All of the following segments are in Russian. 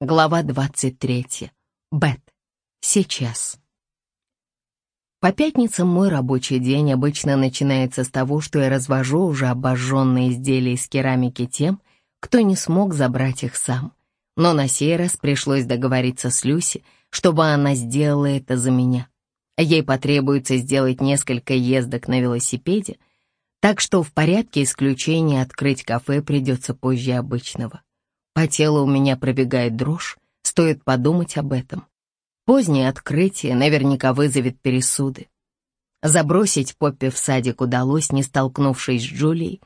Глава 23. Бет. Сейчас. По пятницам мой рабочий день обычно начинается с того, что я развожу уже обожженные изделия из керамики тем, кто не смог забрать их сам. Но на сей раз пришлось договориться с Люси, чтобы она сделала это за меня. Ей потребуется сделать несколько ездок на велосипеде, так что в порядке исключения открыть кафе придется позже обычного. По телу у меня пробегает дрожь, стоит подумать об этом. Позднее открытие наверняка вызовет пересуды. Забросить Поппи в садик удалось, не столкнувшись с Джулией,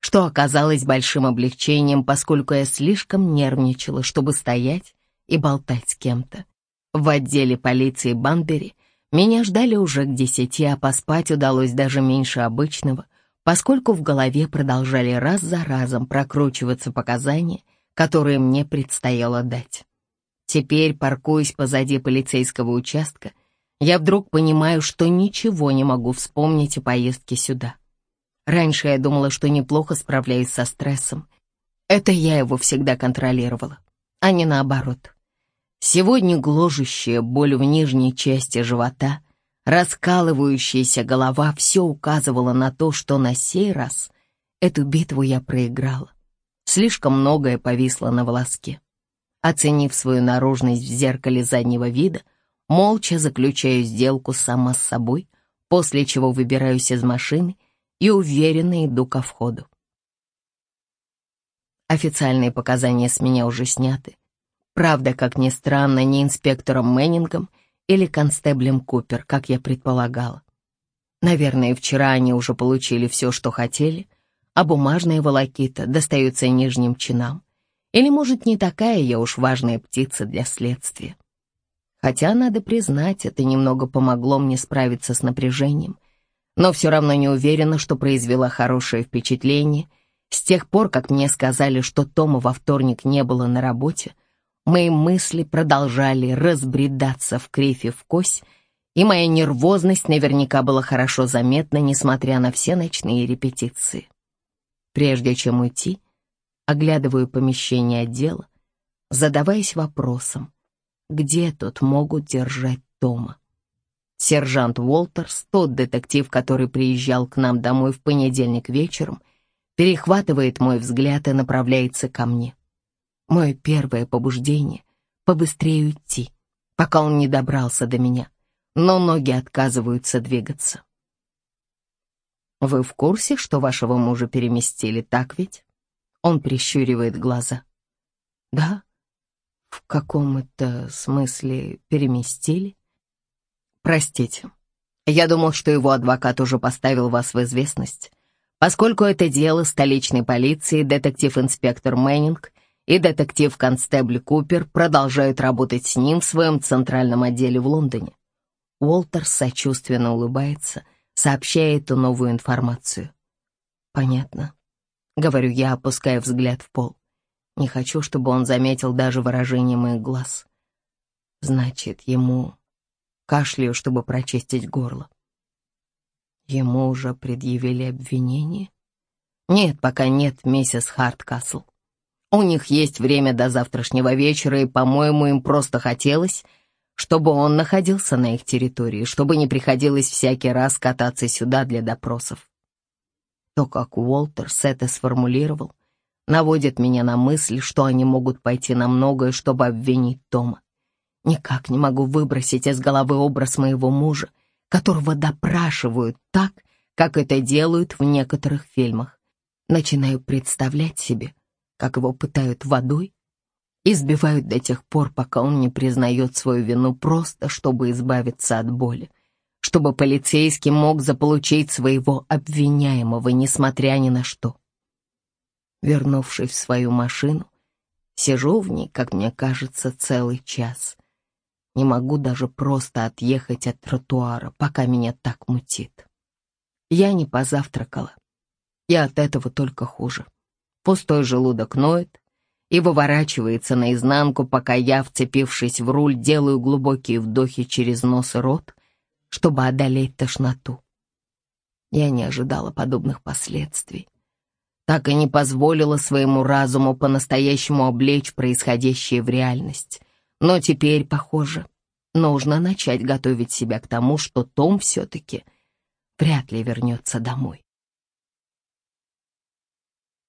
что оказалось большим облегчением, поскольку я слишком нервничала, чтобы стоять и болтать с кем-то. В отделе полиции Банбери меня ждали уже к десяти, а поспать удалось даже меньше обычного, поскольку в голове продолжали раз за разом прокручиваться показания — которые мне предстояло дать. Теперь, паркуясь позади полицейского участка, я вдруг понимаю, что ничего не могу вспомнить о поездке сюда. Раньше я думала, что неплохо справляюсь со стрессом. Это я его всегда контролировала, а не наоборот. Сегодня гложущая боль в нижней части живота, раскалывающаяся голова все указывало на то, что на сей раз эту битву я проиграла. Слишком многое повисло на волоске. Оценив свою наружность в зеркале заднего вида, молча заключаю сделку сама с собой, после чего выбираюсь из машины и уверенно иду ко входу. Официальные показания с меня уже сняты. Правда, как ни странно, не инспектором Мэннингом или констеблем Купер, как я предполагала. Наверное, вчера они уже получили все, что хотели, а бумажная волокита достается нижним чинам. Или, может, не такая я уж важная птица для следствия. Хотя, надо признать, это немного помогло мне справиться с напряжением, но все равно не уверена, что произвела хорошее впечатление. С тех пор, как мне сказали, что Тома во вторник не было на работе, мои мысли продолжали разбредаться в крифе в кость, и моя нервозность наверняка была хорошо заметна, несмотря на все ночные репетиции. Прежде чем уйти, оглядываю помещение отдела, задаваясь вопросом, где тут могут держать Тома. Сержант Уолтерс, тот детектив, который приезжал к нам домой в понедельник вечером, перехватывает мой взгляд и направляется ко мне. Мое первое побуждение — побыстрее уйти, пока он не добрался до меня, но ноги отказываются двигаться. Вы в курсе, что вашего мужа переместили, так ведь? Он прищуривает глаза. Да? В каком это смысле переместили? Простите. Я думал, что его адвокат уже поставил вас в известность. Поскольку это дело столичной полиции, детектив-инспектор Мэннинг и детектив-констебль Купер продолжают работать с ним в своем центральном отделе в Лондоне. Уолтер сочувственно улыбается — сообщая эту новую информацию. «Понятно», — говорю я, опуская взгляд в пол. Не хочу, чтобы он заметил даже выражение моих глаз. Значит, ему кашляю, чтобы прочистить горло. Ему уже предъявили обвинение? Нет, пока нет, миссис Харткасл. У них есть время до завтрашнего вечера, и, по-моему, им просто хотелось, чтобы он находился на их территории, чтобы не приходилось всякий раз кататься сюда для допросов. То, как Уолтерс это сформулировал, наводит меня на мысль, что они могут пойти на многое, чтобы обвинить Тома. Никак не могу выбросить из головы образ моего мужа, которого допрашивают так, как это делают в некоторых фильмах. Начинаю представлять себе, как его пытают водой, избивают до тех пор, пока он не признает свою вину просто, чтобы избавиться от боли, чтобы полицейский мог заполучить своего обвиняемого, несмотря ни на что. Вернувшись в свою машину, сижу в ней, как мне кажется, целый час. Не могу даже просто отъехать от тротуара, пока меня так мутит. Я не позавтракала, и от этого только хуже. Пустой желудок ноет, и выворачивается наизнанку, пока я, вцепившись в руль, делаю глубокие вдохи через нос и рот, чтобы одолеть тошноту. Я не ожидала подобных последствий. так и не позволила своему разуму по-настоящему облечь происходящее в реальность. Но теперь, похоже, нужно начать готовить себя к тому, что Том все-таки вряд ли вернется домой.